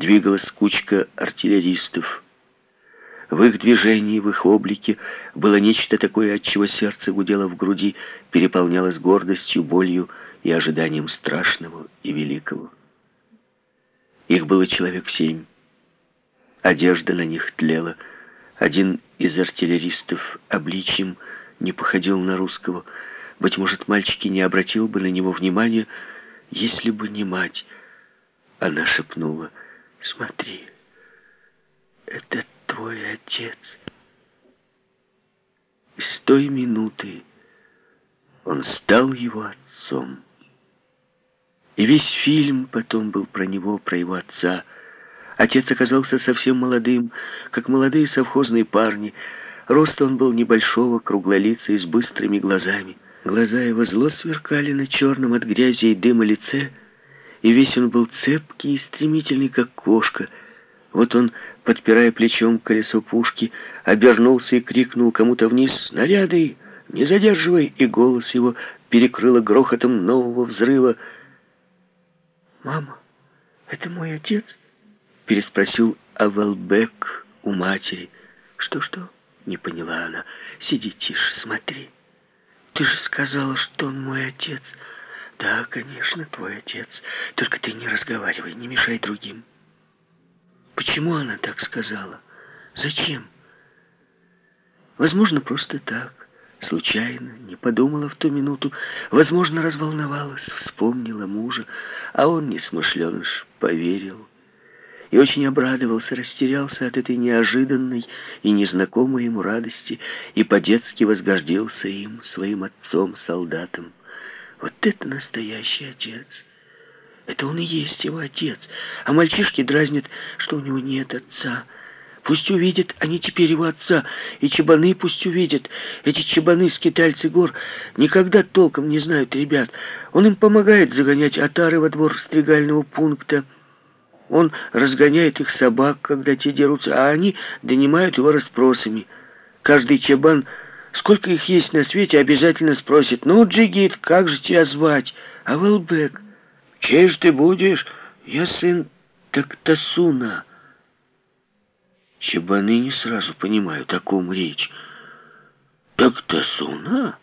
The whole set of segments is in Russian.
двигалась кучка артиллеристов. В их движении, в их облике было нечто такое, от чего сердце гудело в груди, переполнялось гордостью, болью и ожиданием страшного и великого. Их было человек семь. Одежда на них тлела. Один из артиллеристов обличьем не походил на русского. Быть может, мальчики не обратил бы на него внимания, если бы не мать. Она шепнула, «Смотри, это твой отец». И с той минуты он стал его отцом. И весь фильм потом был про него, про его отца. Отец оказался совсем молодым, как молодые совхозные парни. Рост он был небольшого, круглолицый, с быстрыми глазами. Глаза его зло сверкали на черном от грязи и дыма лице, и весь он был цепкий и стремительный, как кошка. Вот он, подпирая плечом колесо пушки, обернулся и крикнул кому-то вниз «Снаряды! Не задерживай!» И голос его перекрыло грохотом нового взрыва — «Мама, это мой отец?» Переспросил Авалбек у матери. «Что-что?» Не поняла она. «Сиди тише, смотри. Ты же сказала, что он мой отец». «Да, конечно, твой отец. Только ты не разговаривай, не мешай другим». «Почему она так сказала? Зачем?» «Возможно, просто так случайно, не подумала в ту минуту, возможно, разволновалась, вспомнила мужа, а он, несмышленыш, поверил. И очень обрадовался, растерялся от этой неожиданной и незнакомой ему радости и по-детски возгождился им, своим отцом-солдатом. Вот это настоящий отец! Это он и есть его отец, а мальчишки дразнят, что у него нет отца — Пусть увидят они теперь его отца, и чебаны пусть увидят. Эти чебаны, скитальцы гор, никогда толком не знают ребят. Он им помогает загонять отары во двор стригального пункта. Он разгоняет их собак, когда те дерутся, а они донимают его расспросами. Каждый чебан, сколько их есть на свете, обязательно спросит, «Ну, Джигит, как же тебя звать?» «А Велбек?» «Чей же ты будешь?» «Я сын Тактасуна». Чебаны не сразу понимают, о ком речь. «Так Тасуна?»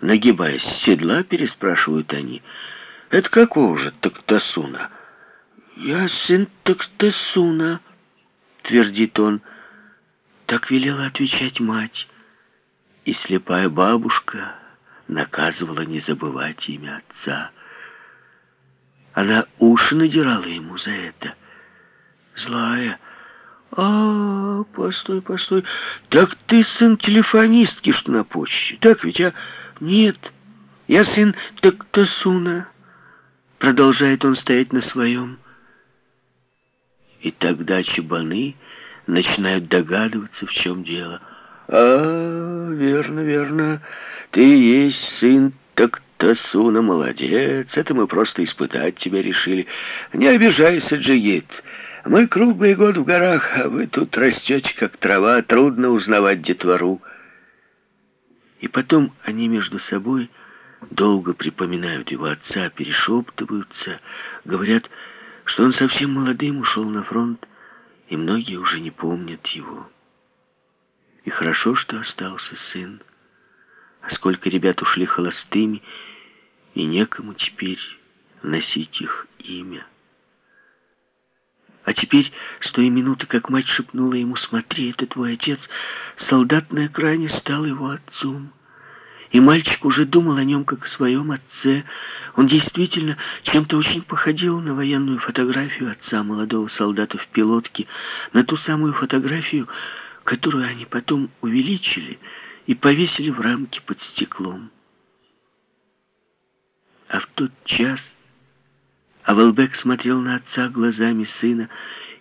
Нагибаясь с седла, переспрашивают они. «Это какого же Тактасуна?» «Я сын Тактасуна», — твердит он. Так велела отвечать мать. И слепая бабушка наказывала не забывать имя отца. Она уши надирала ему за это. Злая, а, постой, постой. Так ты сын телефонистки, что на почте. Так ведь, а? Нет, я сын Тактасуна. Продолжает он стоять на своем. И тогда чебаны начинают догадываться, в чем дело. А, верно, верно. Ты есть сын Тактасуна, молодец. Это мы просто испытать тебя решили. Не обижайся, Джигит. Мы круглый год в горах, а вы тут растете, как трава, трудно узнавать детвору. И потом они между собой долго припоминают его отца, перешептываются, говорят, что он совсем молодым ушел на фронт, и многие уже не помнят его. И хорошо, что остался сын. А сколько ребят ушли холостыми, и некому теперь носить их имя. А теперь, с той минуты, как мать шепнула ему, «Смотри, это твой отец», солдат на экране стал его отцом. И мальчик уже думал о нем как о своем отце. Он действительно чем-то очень походил на военную фотографию отца молодого солдата в пилотке, на ту самую фотографию, которую они потом увеличили и повесили в рамке под стеклом. А в тот час Авелбек смотрел на отца глазами сына,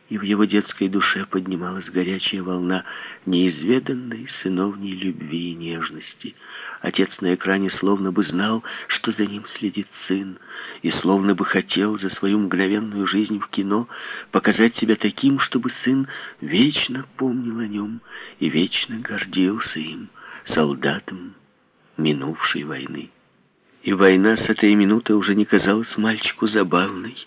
и в его детской душе поднималась горячая волна неизведанной сыновней любви и нежности. Отец на экране словно бы знал, что за ним следит сын, и словно бы хотел за свою мгновенную жизнь в кино показать себя таким, чтобы сын вечно помнил о нем и вечно гордился им, солдатом минувшей войны. И война с этой минуты уже не казалась мальчику забавной.